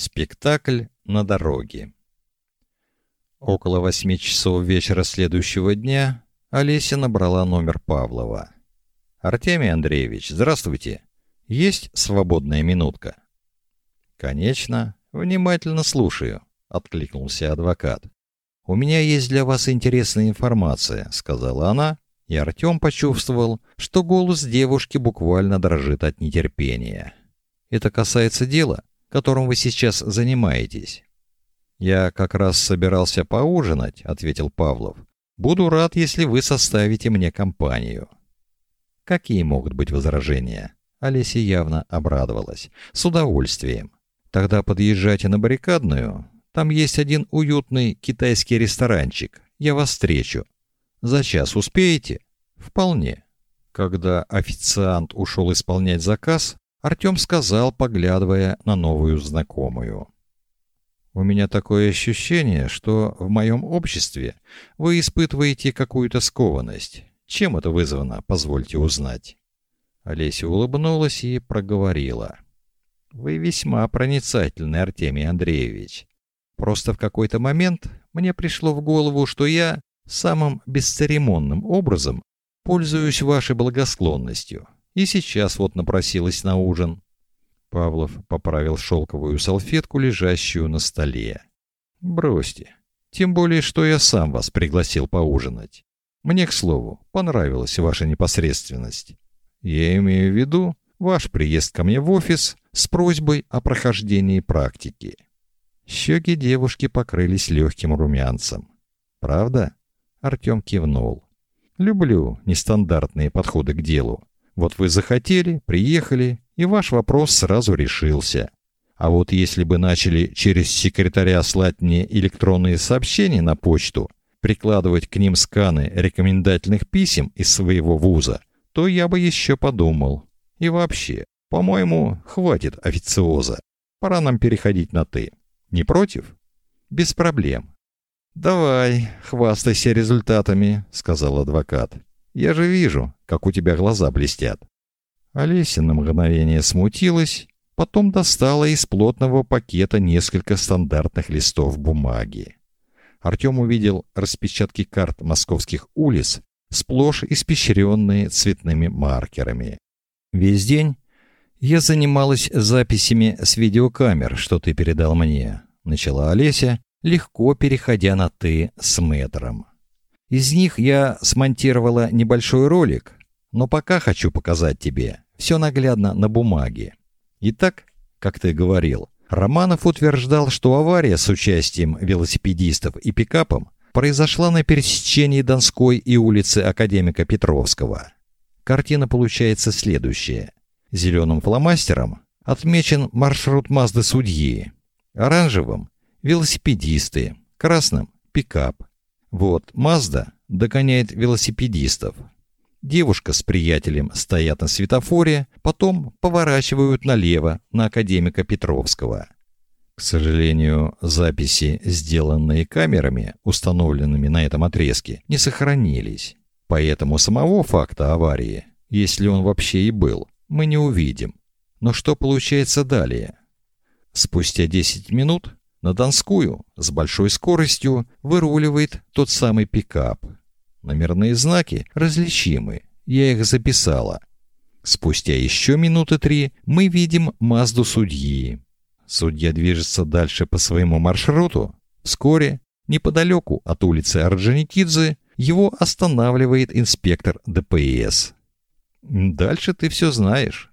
Спектакль на дороге. Около восьми часов вечера следующего дня Олеся набрала номер Павлова. Артемий Андреевич, здравствуйте. Есть свободная минутка? Конечно, внимательно слушаю, откликнулся адвокат. У меня есть для вас интересная информация, сказала она, и Артем почувствовал, что голос девушки буквально дрожит от нетерпения. Это касается дела, которым вы сейчас занимаетесь. Я как раз собирался поужинать, ответил Павлов. Буду рад, если вы составите мне компанию. Какие могут быть возражения? Олеся явно обрадовалась. С удовольствием. Тогда подъезжайте на баррикадную. Там есть один уютный китайский ресторанчик. Я вас встречу. За час успеете? Вполне. Когда официант ушел исполнять заказ, Артем сказал, поглядывая на новую знакомую. У меня такое ощущение, что в моем обществе вы испытываете какую-то скованность. Чем это вызвано, позвольте узнать. Олеся улыбнулась и проговорила: Вы весьма проницательный, Артемий Андреевич. Просто в какой-то момент мне пришло в голову, что я самым бесцеремонным образом пользуюсь вашей благосклонностью и сейчас вот напросилась на ужин. Павлов поправил шелковую салфетку, лежащую на столе. Бросьте. Тем более, что я сам вас пригласил поужинать. Мне, к слову, понравилась ваша непосредственность. Я имею в виду ваш приезд ко мне в офис с просьбой о прохождении практики. Щеки девушки покрылись легким румянцем. Правда? Артем кивнул. Люблю нестандартные подходы к делу. Вот вы захотели, приехали, и ваш вопрос сразу решился. А вот если бы начали через секретаря слать мне электронные сообщения на почту, прикладывать к ним сканы рекомендательных писем из своего вуза, то я бы еще подумал. И вообще, по-моему, хватит официоза. Пора нам переходить на ты. Не против? Без проблем. Давай, хвастайся результатами, сказал адвокат. Я же вижу, как у тебя глаза блестят. Олеся на мгновение смутилась, потом достала из плотного пакета несколько стандартных листов бумаги. Артем увидел распечатки карт московских улиц, сплошь испещренные цветными маркерами. Весь день я занималась записями с видеокамер, что ты передал мне, начала Олеся, легко переходя на ты с мэтром. Из них я смонтировала небольшой ролик, но пока хочу показать тебе все наглядно на бумаге. Итак, как ты говорил, Романов утверждал, что авария с участием велосипедистов и пикапом произошла на пересечении Донской и улицы Академика Петровского. Картина получается следующая. Зеленым фломастером отмечен маршрут Мазды судьи, оранжевым велосипедисты, красным пикап, вот, Мазда догоняет велосипедистов. Девушка с приятелем стоят на светофоре, потом поворачивают налево на академика Петровского. К сожалению, записи, сделанные камерами, установленными на этом отрезке, не сохранились. Поэтому самого факта аварии, если он вообще и был, мы не увидим. Но что получается далее? Спустя 10 минут на Донскую с большой скоростью выруливает тот самый пикап. Номерные знаки различимы, я их записала. Спустя еще минуты три мы видим Мазду судьи. Судья движется дальше по своему маршруту. Вскоре, неподалеку от улицы Орджоникидзе, его останавливает инспектор ДПС. Дальше ты все знаешь.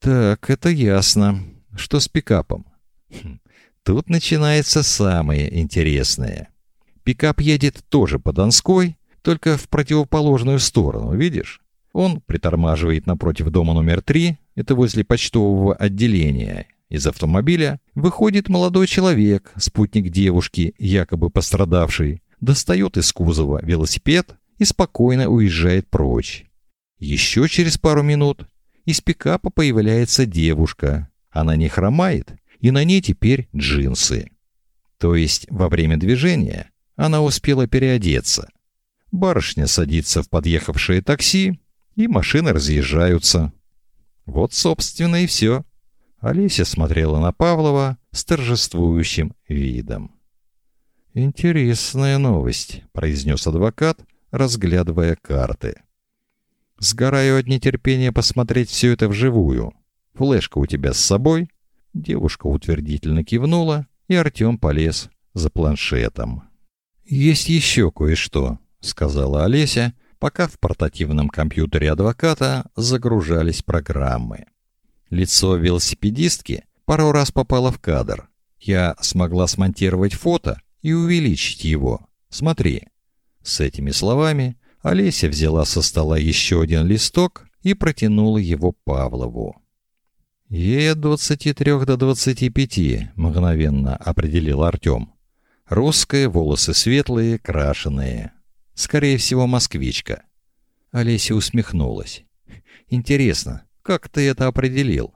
Так, это ясно. Что с пикапом? Хм, Тут начинается самое интересное. Пикап едет тоже по Донской, только в противоположную сторону, видишь? Он притормаживает напротив дома номер 3, это возле почтового отделения. Из автомобиля выходит молодой человек, спутник девушки, якобы пострадавшей, достает из кузова велосипед и спокойно уезжает прочь. Еще через пару минут из пикапа появляется девушка. Она не хромает, и на ней теперь джинсы. То есть во время движения она успела переодеться. Барышня садится в подъехавшее такси, и машины разъезжаются. Вот, собственно, и все. Олеся смотрела на Павлова, с торжествующим видом. «Интересная новость», — произнес адвокат, разглядывая карты. «Сгораю от нетерпения посмотреть все это вживую. Флешка у тебя с собой?» Девушка утвердительно кивнула, и Артем полез за планшетом. «Есть еще кое-что», — сказала Олеся, пока в портативном компьютере адвоката загружались программы. Лицо велосипедистки пару раз попало в кадр. Я смогла смонтировать фото и увеличить его. Смотри. С этими словами Олеся взяла со стола еще один листок и протянула его Павлову. Ей от 23 до 25, мгновенно определил Артем. Русская, волосы светлые, крашеные. Скорее всего, москвичка. Олеся усмехнулась. Интересно, как ты это определил?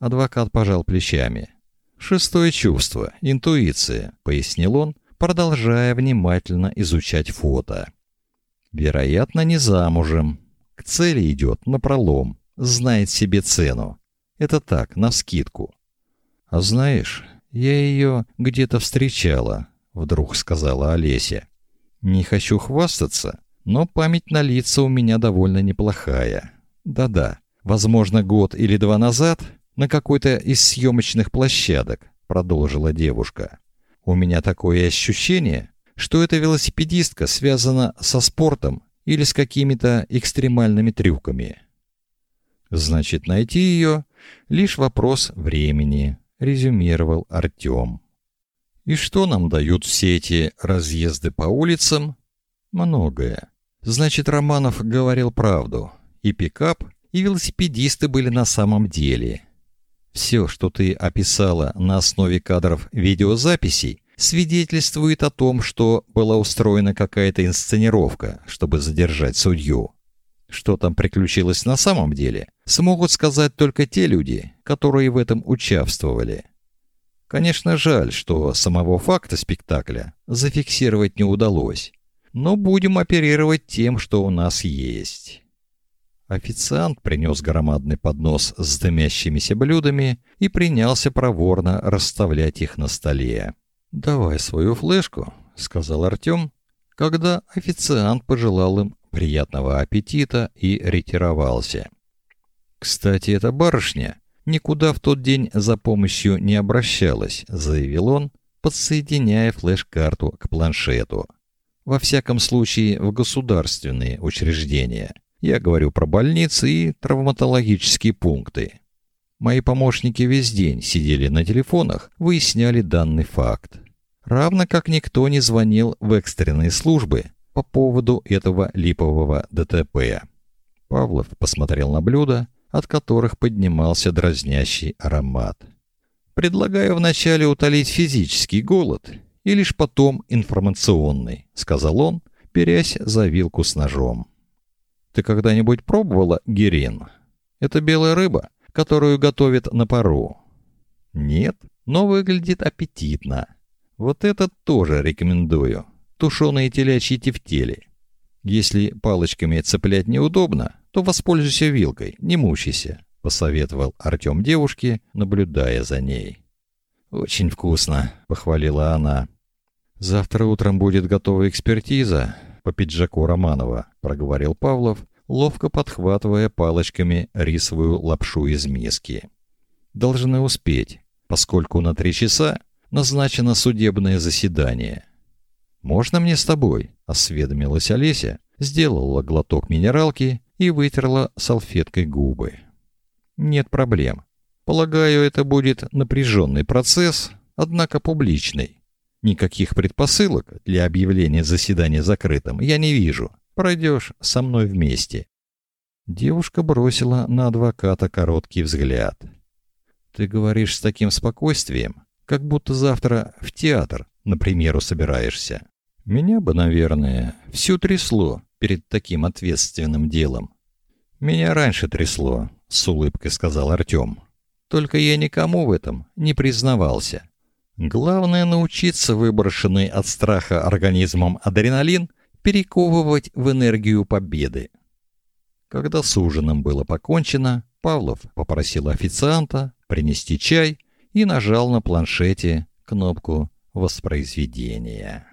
Адвокат пожал плечами. Шестое чувство, интуиция, пояснил он, продолжая внимательно изучать фото. Вероятно, не замужем. К цели идет напролом, знает себе цену. Это так, на скидку. А знаешь, я ее где-то встречала, вдруг сказала Олеся. Не хочу хвастаться, но память на лица у меня довольно неплохая. Да-да, возможно, год или два назад на какой-то из съемочных площадок, продолжила девушка. У меня такое ощущение, что эта велосипедистка связана со спортом или с какими-то экстремальными трюками. Значит, найти ее лишь вопрос времени, резюмировал Артем. И что нам дают все эти разъезды по улицам? Многое. Значит, Романов говорил правду. И пикап, и велосипедисты были на самом деле. Все, что ты описала на основе кадров видеозаписей, свидетельствует о том, что была устроена какая-то инсценировка, чтобы задержать судью. Что там приключилось на самом деле, смогут сказать только те люди, которые в этом участвовали. Конечно, жаль, что самого факта спектакля зафиксировать не удалось, но будем оперировать тем, что у нас есть. Официант принес громадный поднос с дымящимися блюдами и принялся проворно расставлять их на столе. «Давай свою флешку», — сказал Артем, когда официант пожелал им приятного аппетита и ретировался. «Кстати, эта барышня никуда в тот день за помощью не обращалась», — заявил он, подсоединяя флеш-карту к планшету. «Во всяком случае, в государственные учреждения». Я говорю про больницы и травматологические пункты. Мои помощники весь день сидели на телефонах, выясняли данный факт. Равно как никто не звонил в экстренные службы по поводу этого липового ДТП. Павлов посмотрел на блюда, от которых поднимался дразнящий аромат. Предлагаю вначале утолить физический голод и лишь потом информационный, сказал он, берясь за вилку с ножом. Ты когда-нибудь пробовала герин? Это белая рыба, которую готовят на пару. Нет, но выглядит аппетитно. Вот это тоже рекомендую. Тушеные телячьи тефтели. Если палочками цеплять неудобно, то воспользуйся вилкой, не мучайся, посоветовал Артем девушке, наблюдая за ней. Очень вкусно, похвалила она. Завтра утром будет готова экспертиза, по пиджаку Романова, проговорил Павлов, ловко подхватывая палочками рисовую лапшу из миски. Должны успеть, поскольку на три часа назначено судебное заседание. Можно мне с тобой? осведомилась Олеся, сделала глоток минералки и вытерла салфеткой губы. Нет проблем. Полагаю, это будет напряженный процесс, однако публичный. Никаких предпосылок для объявления заседания закрытым я не вижу. Пройдешь со мной вместе. Девушка бросила на адвоката короткий взгляд. Ты говоришь с таким спокойствием, как будто завтра в театр, на премьеру собираешься. Меня бы, наверное, всю трясло перед таким ответственным делом. Меня раньше трясло, с улыбкой сказал Артем. Только я никому в этом не признавался. Главное научиться выброшенный от страха организмом адреналин перековывать в энергию победы. Когда с ужином было покончено, Павлов попросил официанта принести чай и нажал на планшете кнопку воспроизведения.